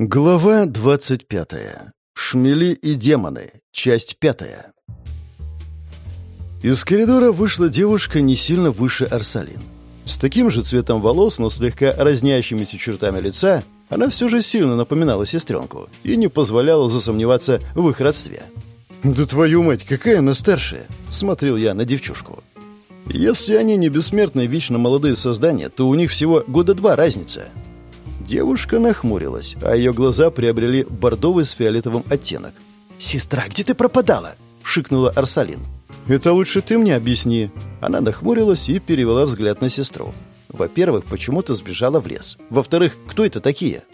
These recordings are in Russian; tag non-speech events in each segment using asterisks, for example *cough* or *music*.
Глава двадцать пятая. Шмели и демоны. Часть пятая. Из коридора вышла девушка не сильно выше Арсалин. С таким же цветом волос, но слегка разнящимися чертами лица, она все же сильно напоминала сестренку и не позволяла засомневаться в их родстве. «Да твою мать, какая она старшая!» — смотрел я на девчушку. «Если они не бессмертные вечно молодые создания, то у них всего года два разница». Девушка нахмурилась, а ее глаза приобрели бордовый с фиолетовым оттенок. «Сестра, где ты пропадала?» — шикнула Арсалин. «Это лучше ты мне объясни». Она нахмурилась и перевела взгляд на сестру. Во-первых, почему-то сбежала в лес. Во-вторых, кто это такие?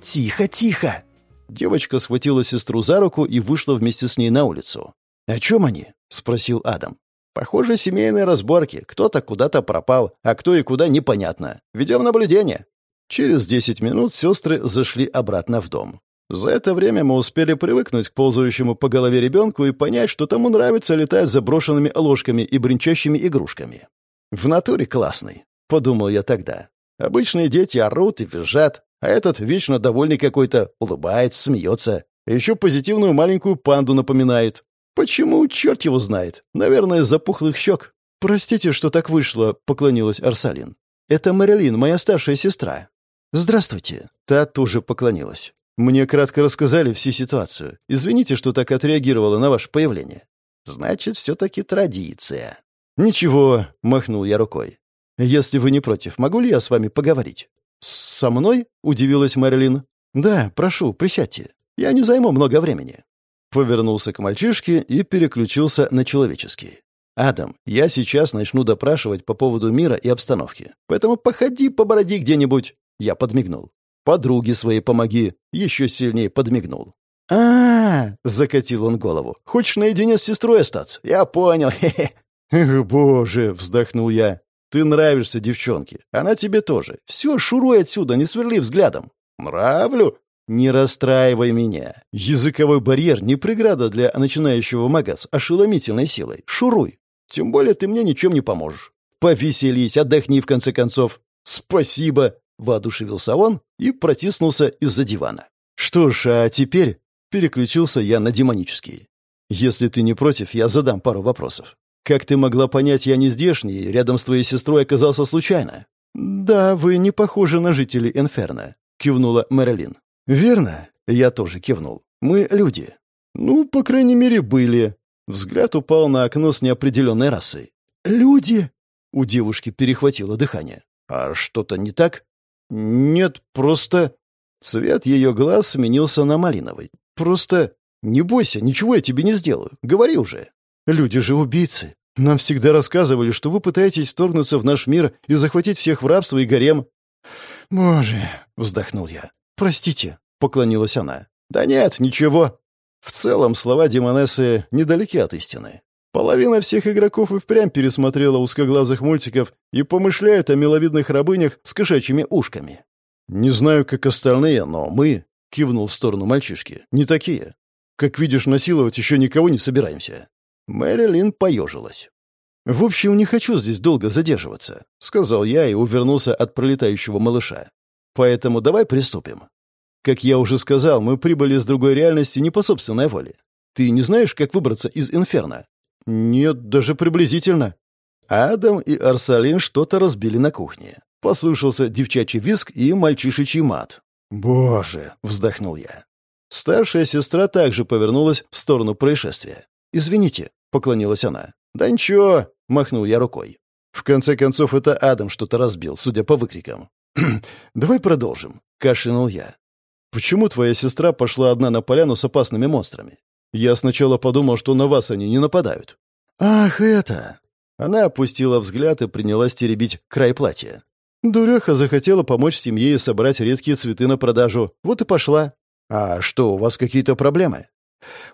«Тихо, тихо!» Девочка схватила сестру за руку и вышла вместе с ней на улицу. «О чем они?» — спросил Адам. «Похоже, семейные разборки. Кто-то куда-то пропал, а кто и куда непонятно. Ведем наблюдение». Через десять минут сестры зашли обратно в дом. За это время мы успели привыкнуть к ползающему по голове ребенку и понять, что тому нравится летать заброшенными ложками и бренчащими игрушками. «В натуре классный», — подумал я тогда. Обычные дети орут и визжат, а этот вечно довольный какой-то, улыбается, смеется. Еще позитивную маленькую панду напоминает. Почему, черт его знает. Наверное, из-за пухлых щек. «Простите, что так вышло», — поклонилась Арсалин. «Это Мэрилин, моя старшая сестра. «Здравствуйте». Та тоже поклонилась. «Мне кратко рассказали всю ситуацию. Извините, что так отреагировала на ваше появление». «Значит, все-таки традиция». «Ничего», — махнул я рукой. «Если вы не против, могу ли я с вами поговорить?» «Со мной?» — удивилась Мэрилин. «Да, прошу, присядьте. Я не займу много времени». Повернулся к мальчишке и переключился на человеческий. «Адам, я сейчас начну допрашивать по поводу мира и обстановки. Поэтому походи, побороди где-нибудь. Я подмигнул. «Подруге своей помоги!» Еще сильнее подмигнул. а, -а, -а закатил он голову. «Хочешь наедине с сестрой остаться? Я понял, *laughs* хе-хе!» боже!» — вздохнул я. «Ты нравишься девчонке. Она тебе тоже. Все, шуруй отсюда, не сверли взглядом». «Нравлю?» «Не расстраивай меня. Языковой барьер не преграда для начинающего мага с ошеломительной силой. Шуруй. Тем более ты мне ничем не поможешь. Повеселись, отдохни в конце концов». «Спасибо!» Воодушевился он и протиснулся из-за дивана. «Что ж, а теперь...» Переключился я на демонический. «Если ты не против, я задам пару вопросов. Как ты могла понять, я не здешний, рядом с твоей сестрой оказался случайно?» «Да, вы не похожи на жителей Инферно», — кивнула Мэрилин. «Верно?» — я тоже кивнул. «Мы люди». «Ну, по крайней мере, были». Взгляд упал на окно с неопределенной расой. «Люди?» — у девушки перехватило дыхание. «А что-то не так?» «Нет, просто...» Цвет ее глаз сменился на малиновый. «Просто... Не бойся, ничего я тебе не сделаю. Говори уже». «Люди же убийцы. Нам всегда рассказывали, что вы пытаетесь вторгнуться в наш мир и захватить всех в рабство и гарем». «Боже...» — вздохнул я. «Простите», — поклонилась она. «Да нет, ничего». В целом, слова Демонессы недалеки от истины. Половина всех игроков и впрямь пересмотрела узкоглазых мультиков и помышляют о миловидных рабынях с кошачьими ушками. «Не знаю, как остальные, но мы...» — кивнул в сторону мальчишки. «Не такие. Как видишь, насиловать еще никого не собираемся». Мэрилин поежилась. «В общем, не хочу здесь долго задерживаться», — сказал я и увернулся от пролетающего малыша. «Поэтому давай приступим. Как я уже сказал, мы прибыли с другой реальности не по собственной воле. Ты не знаешь, как выбраться из Инферно?» «Нет, даже приблизительно». Адам и Арсалин что-то разбили на кухне. Послышался девчачий виск и мальчишечий мат. «Боже!» — вздохнул я. Старшая сестра также повернулась в сторону происшествия. «Извините», — поклонилась она. «Да ничего», — махнул я рукой. В конце концов, это Адам что-то разбил, судя по выкрикам. «Давай продолжим», — кашлянул я. «Почему твоя сестра пошла одна на поляну с опасными монстрами? Я сначала подумал, что на вас они не нападают. Ах, это... Она опустила взгляд и принялась теребить край платья. Дуреха захотела помочь семье и собрать редкие цветы на продажу. Вот и пошла. А что, у вас какие-то проблемы?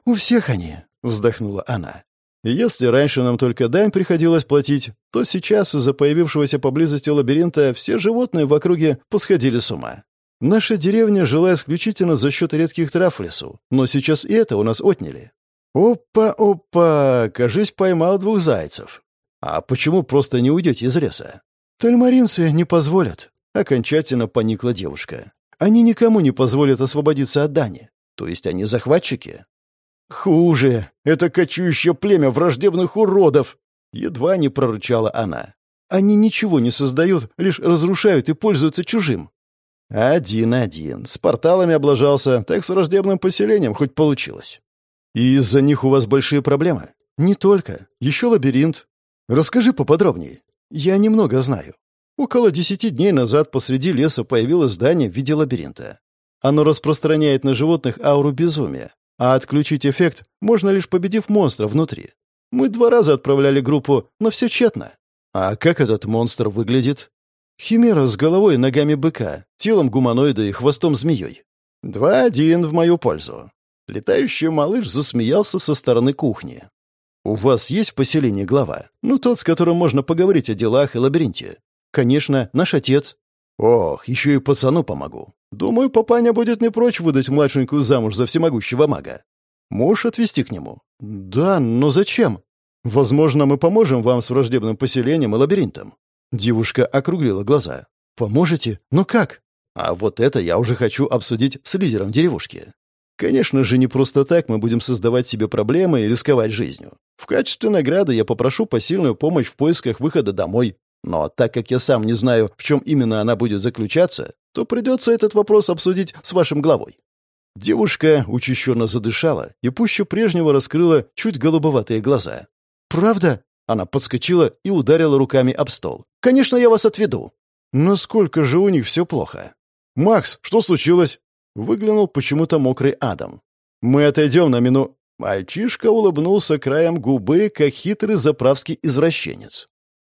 У всех они, вздохнула она. Если раньше нам только дань приходилось платить, то сейчас из-за появившегося поблизости лабиринта все животные в округе посходили с ума. Наша деревня жила исключительно за счет редких трав в лесу, но сейчас и это у нас отняли. Опа-опа, кажись, поймал двух зайцев. А почему просто не уйдете из леса? Тальмаринцы не позволят. Окончательно поникла девушка. Они никому не позволят освободиться от Дани. То есть они захватчики? Хуже. Это кочующее племя враждебных уродов. Едва не прорычала она. Они ничего не создают, лишь разрушают и пользуются чужим. Один-один. С порталами облажался, так с враждебным поселением хоть получилось. И из-за них у вас большие проблемы? Не только. Еще лабиринт. Расскажи поподробнее. Я немного знаю. Около десяти дней назад посреди леса появилось здание в виде лабиринта. Оно распространяет на животных ауру безумия, а отключить эффект можно лишь победив монстра внутри. Мы два раза отправляли группу, но все тщетно. А как этот монстр выглядит? Химера с головой и ногами быка, телом гуманоида и хвостом змеей. Два-один в мою пользу. Летающий малыш засмеялся со стороны кухни. «У вас есть в поселении глава? Ну, тот, с которым можно поговорить о делах и лабиринте. Конечно, наш отец. Ох, еще и пацану помогу. Думаю, папаня будет не прочь выдать младшенькую замуж за всемогущего мага. Можешь отвезти к нему? Да, но зачем? Возможно, мы поможем вам с враждебным поселением и лабиринтом. Девушка округлила глаза. Поможете? Но как? А вот это я уже хочу обсудить с лидером деревушки. Конечно же, не просто так мы будем создавать себе проблемы и рисковать жизнью. В качестве награды я попрошу посильную помощь в поисках выхода домой. Но так как я сам не знаю, в чем именно она будет заключаться, то придется этот вопрос обсудить с вашим главой». Девушка учащенно задышала и пуще прежнего раскрыла чуть голубоватые глаза. «Правда?» Она подскочила и ударила руками об стол. «Конечно, я вас отведу». «Насколько же у них все плохо?» «Макс, что случилось?» Выглянул почему-то мокрый Адам. «Мы отойдем на мину...» Мальчишка улыбнулся краем губы, как хитрый заправский извращенец.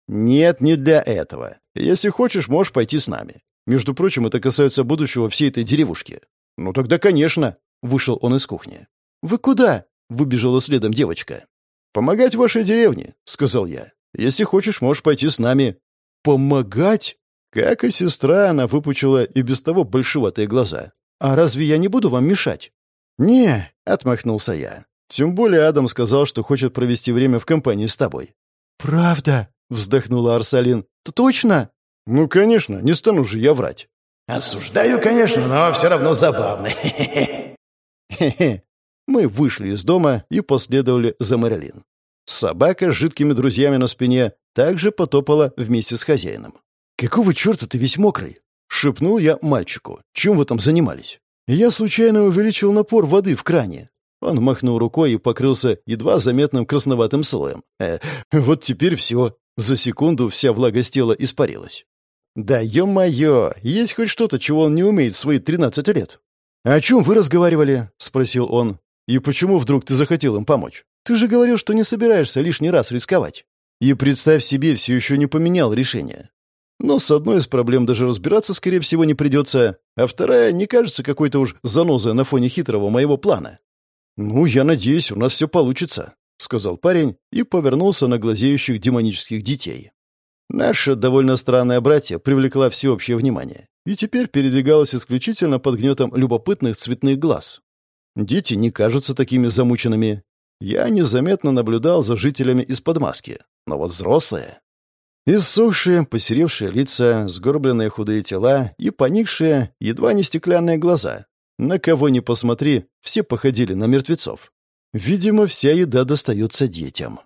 «Нет, не для этого. Если хочешь, можешь пойти с нами. Между прочим, это касается будущего всей этой деревушки». «Ну тогда, конечно», — вышел он из кухни. «Вы куда?» — выбежала следом девочка. «Помогать вашей деревне», — сказал я. «Если хочешь, можешь пойти с нами». «Помогать?» Как и сестра, она выпучила и без того большеватые глаза. «А разве я не буду вам мешать?» «Не», — отмахнулся я. «Тем более Адам сказал, что хочет провести время в компании с тобой». «Правда?» — вздохнула Арсалин. «То точно?» «Ну, конечно, не стану же я врать». «Осуждаю, конечно, но все равно забавно. Хе-хе». Мы вышли из дома и последовали за Мэрилин. Собака с жидкими друзьями на спине также потопала вместе с хозяином. «Какого черта ты весь мокрый?» — шепнул я мальчику. «Чем вы там занимались?» «Я случайно увеличил напор воды в кране». Он махнул рукой и покрылся едва заметным красноватым слоем. Э, вот теперь все. За секунду вся влагость тела испарилась. «Да ё-моё, есть хоть что-то, чего он не умеет в свои тринадцать лет?» «О чем вы разговаривали?» — спросил он. «И почему вдруг ты захотел им помочь? Ты же говорил, что не собираешься лишний раз рисковать. И, представь себе, все еще не поменял решение. Но с одной из проблем даже разбираться, скорее всего, не придется, а вторая не кажется какой-то уж занозой на фоне хитрого моего плана. «Ну, я надеюсь, у нас все получится», — сказал парень и повернулся на глазеющих демонических детей. Наша довольно странная братья привлекла всеобщее внимание и теперь передвигалась исключительно под гнетом любопытных цветных глаз. Дети не кажутся такими замученными. Я незаметно наблюдал за жителями из-под маски, но вот взрослые... Иссохшие, посеревшие лица, сгорбленные худые тела и поникшие, едва не стеклянные глаза. На кого ни посмотри, все походили на мертвецов. Видимо, вся еда достается детям.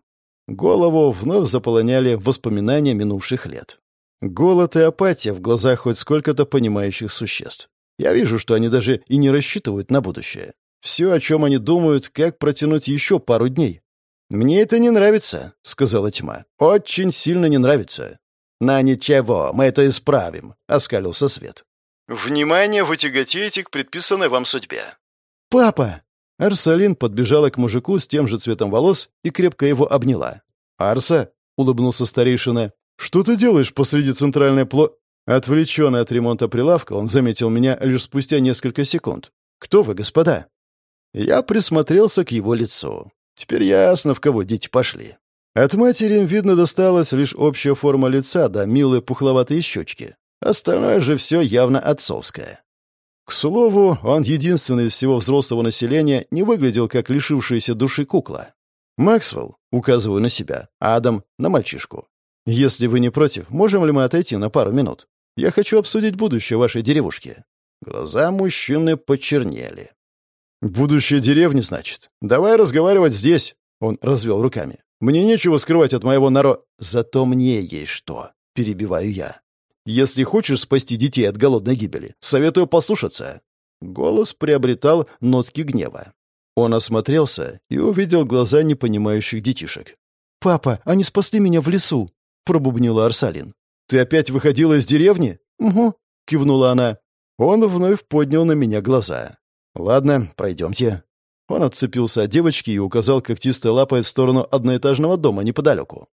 Голову вновь заполоняли воспоминания минувших лет. Голод и апатия в глазах хоть сколько-то понимающих существ. Я вижу, что они даже и не рассчитывают на будущее. Все, о чем они думают, как протянуть еще пару дней. «Мне это не нравится», — сказала тьма. «Очень сильно не нравится». «На ничего, мы это исправим», — оскалился свет. «Внимание, вы тяготеете к предписанной вам судьбе». «Папа!» Арсалин подбежала к мужику с тем же цветом волос и крепко его обняла. «Арса?» — улыбнулся старейшина. «Что ты делаешь посреди центральной пло...» Отвлеченный от ремонта прилавка, он заметил меня лишь спустя несколько секунд. «Кто вы, господа?» Я присмотрелся к его лицу. Теперь ясно, в кого дети пошли. От матери им, видно, досталась лишь общая форма лица да милые пухловатые щечки. Остальное же все явно отцовское. К слову, он единственный из всего взрослого населения не выглядел как лишившаяся души кукла. «Максвелл», указываю на себя, Адам — на мальчишку. «Если вы не против, можем ли мы отойти на пару минут? Я хочу обсудить будущее вашей деревушки». Глаза мужчины почернели. «Будущее деревни, значит? Давай разговаривать здесь!» Он развел руками. «Мне нечего скрывать от моего наро...» «Зато мне есть что!» — перебиваю я. «Если хочешь спасти детей от голодной гибели, советую послушаться!» Голос приобретал нотки гнева. Он осмотрелся и увидел глаза непонимающих детишек. «Папа, они спасли меня в лесу!» — пробубнила Арсалин. «Ты опять выходила из деревни?» «Угу», — кивнула она. Он вновь поднял на меня глаза. «Ладно, пройдемте». Он отцепился от девочки и указал когтистой лапой в сторону одноэтажного дома неподалеку.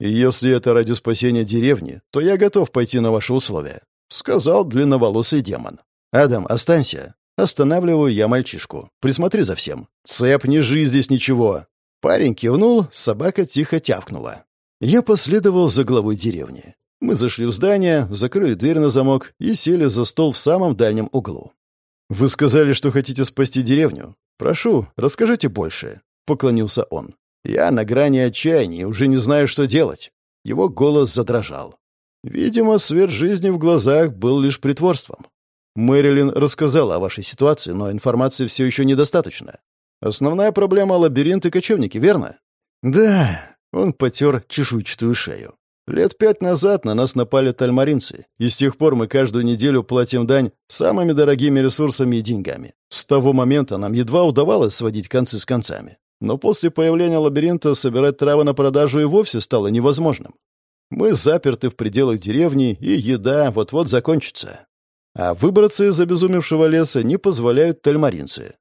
«Если это ради спасения деревни, то я готов пойти на ваши условия», — сказал длинноволосый демон. «Адам, останься». Останавливаю я мальчишку. «Присмотри за всем. Цеп, не жи здесь ничего». Парень кивнул, собака тихо тявкнула. Я последовал за главой деревни. Мы зашли в здание, закрыли дверь на замок и сели за стол в самом дальнем углу. «Вы сказали, что хотите спасти деревню. Прошу, расскажите больше», — поклонился он. «Я на грани отчаяния, уже не знаю, что делать». Его голос задрожал. Видимо, свет жизни в глазах был лишь притворством. Мэрилин рассказала о вашей ситуации, но информации все еще недостаточно. Основная проблема — лабиринт и кочевники, верно? Да, он потер чешуйчатую шею. Лет пять назад на нас напали тальмаринцы, и с тех пор мы каждую неделю платим дань самыми дорогими ресурсами и деньгами. С того момента нам едва удавалось сводить концы с концами. Но после появления лабиринта собирать травы на продажу и вовсе стало невозможным. Мы заперты в пределах деревни, и еда вот-вот закончится. А выбраться из обезумевшего леса не позволяют тальмаринцы.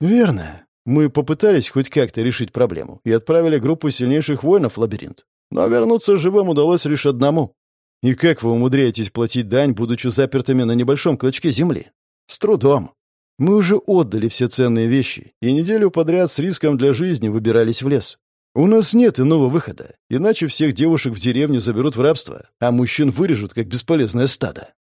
Верно. Мы попытались хоть как-то решить проблему и отправили группу сильнейших воинов в лабиринт. Но вернуться живым удалось лишь одному. И как вы умудряетесь платить дань, будучи запертыми на небольшом клочке земли? С трудом. Мы уже отдали все ценные вещи, и неделю подряд с риском для жизни выбирались в лес. У нас нет иного выхода, иначе всех девушек в деревне заберут в рабство, а мужчин вырежут, как бесполезное стадо.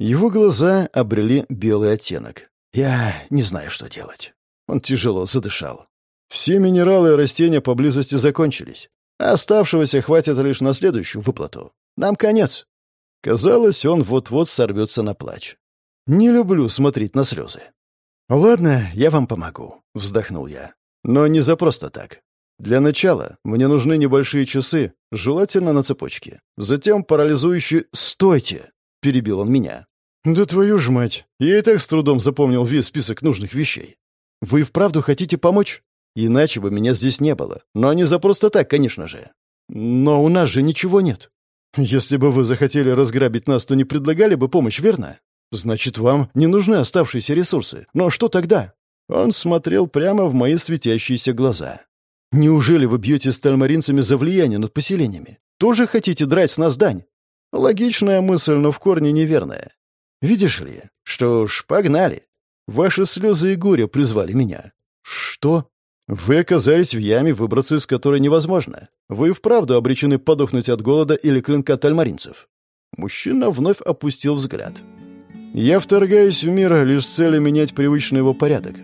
Его глаза обрели белый оттенок. Я не знаю, что делать. Он тяжело задышал. Все минералы и растения поблизости закончились. Оставшегося хватит лишь на следующую выплату. Нам конец. Казалось, он вот-вот сорвется на плач. Не люблю смотреть на слезы. «Ладно, я вам помогу», — вздохнул я. «Но не за просто так. Для начала мне нужны небольшие часы, желательно на цепочке. Затем парализующие «Стойте!» — перебил он меня. «Да твою ж мать! Я и так с трудом запомнил весь список нужных вещей. Вы вправду хотите помочь?» Иначе бы меня здесь не было. Но не за просто так, конечно же. Но у нас же ничего нет. Если бы вы захотели разграбить нас, то не предлагали бы помощь, верно? Значит, вам не нужны оставшиеся ресурсы. Но что тогда? Он смотрел прямо в мои светящиеся глаза. Неужели вы бьете с тальмаринцами за влияние над поселениями? Тоже хотите драть с нас дань? Логичная мысль, но в корне неверная. Видишь ли? Что ж, погнали. Ваши слезы и горе призвали меня. Что? Вы оказались в яме, выбраться из которой невозможно. Вы вправду обречены подохнуть от голода или клинка тальмаринцев. Мужчина вновь опустил взгляд. Я вторгаюсь в мир лишь с целью менять привычный его порядок.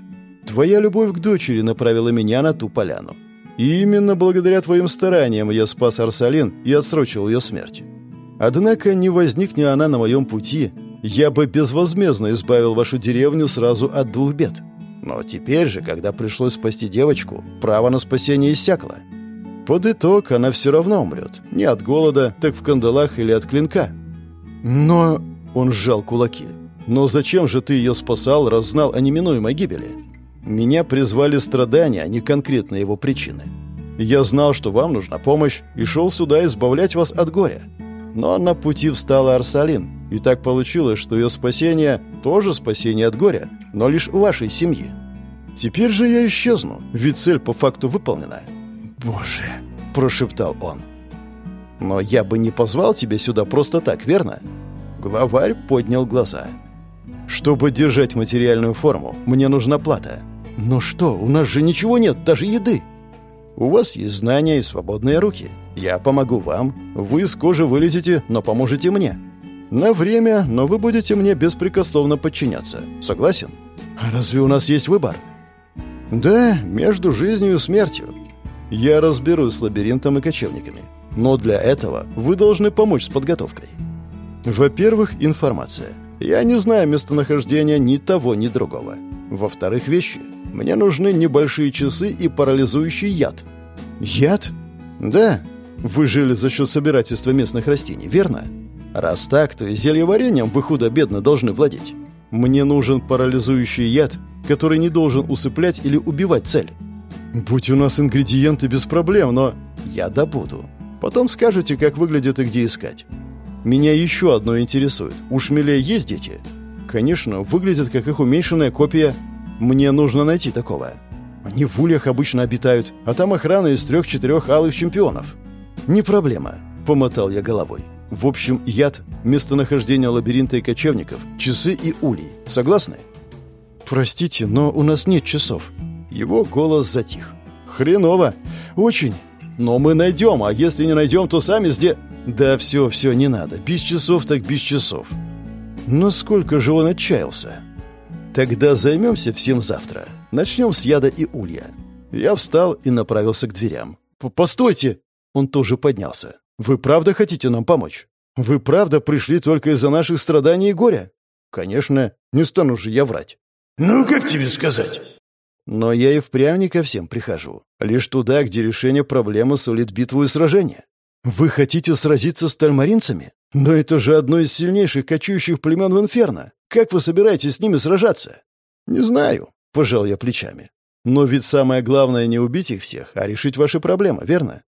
Твоя любовь к дочери направила меня на ту поляну. И именно благодаря твоим стараниям я спас Арсалин и отсрочил ее смерть. Однако, не возникне она на моем пути, я бы безвозмездно избавил вашу деревню сразу от двух бед — но теперь же, когда пришлось спасти девочку, право на спасение иссякло. Под итог она все равно умрет. Не от голода, так в кандалах или от клинка. Но... Он сжал кулаки. «Но зачем же ты ее спасал, раз знал о неминуемой гибели? Меня призвали страдания, а не конкретно его причины. Я знал, что вам нужна помощь, и шел сюда избавлять вас от горя. Но на пути встала Арсалин, и так получилось, что ее спасение тоже спасение от горя, но лишь вашей семьи. Теперь же я исчезну, ведь цель по факту выполнена». «Боже!» – прошептал он. «Но я бы не позвал тебя сюда просто так, верно?» Главарь поднял глаза. «Чтобы держать материальную форму, мне нужна плата. Но что, у нас же ничего нет, даже еды!» «У вас есть знания и свободные руки. Я помогу вам. Вы с кожи вылезете, но поможете мне. На время, но вы будете мне беспрекословно подчиняться. Согласен? А разве у нас есть выбор? Да, между жизнью и смертью. Я разберусь с лабиринтом и кочевниками. Но для этого вы должны помочь с подготовкой. Во-первых, информация. Я не знаю местонахождения ни того, ни другого. Во-вторых, вещи. Мне нужны небольшие часы и парализующий яд. Яд? Да. Вы жили за счет собирательства местных растений, верно? Раз так, то и зельеварением вы худо-бедно должны владеть. Мне нужен парализующий яд, который не должен усыплять или убивать цель. Будь у нас ингредиенты без проблем, но я добуду. Потом скажете, как выглядит и где искать. Меня еще одно интересует. У шмелей есть дети? Конечно, выглядят как их уменьшенная копия. Мне нужно найти такого. Они в ульях обычно обитают, а там охрана из трех-четырех алых чемпионов. Не проблема, помотал я головой. В общем, яд, местонахождение лабиринта и кочевников, часы и улей. Согласны? Простите, но у нас нет часов. Его голос затих. Хреново. Очень. Но мы найдем, а если не найдем, то сами сде... Да все, все, не надо. Без часов так без часов. Но сколько же он отчаялся? Тогда займемся всем завтра. Начнем с яда и улья. Я встал и направился к дверям. «Постойте!» Он тоже поднялся. Вы правда хотите нам помочь? Вы правда пришли только из-за наших страданий и горя? Конечно, не стану же я врать. Ну, как тебе сказать? Но я и впрямь не ко всем прихожу. Лишь туда, где решение проблемы сулит битву и сражение. Вы хотите сразиться с тальмаринцами? Но это же одно из сильнейших кочующих племен в Инферно. Как вы собираетесь с ними сражаться? Не знаю, пожал я плечами. Но ведь самое главное не убить их всех, а решить ваши проблемы, верно?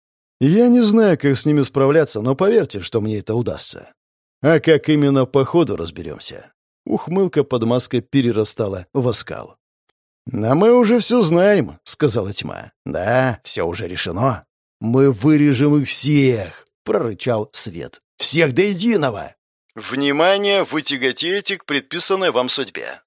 Я не знаю, как с ними справляться, но поверьте, что мне это удастся. А как именно по ходу разберемся. Ухмылка под маской перерастала в оскал. «Но мы уже все знаем», — сказала тьма. «Да, все уже решено». «Мы вырежем их всех», — прорычал Свет. «Всех до единого!» «Внимание! Вы тяготеете к предписанной вам судьбе.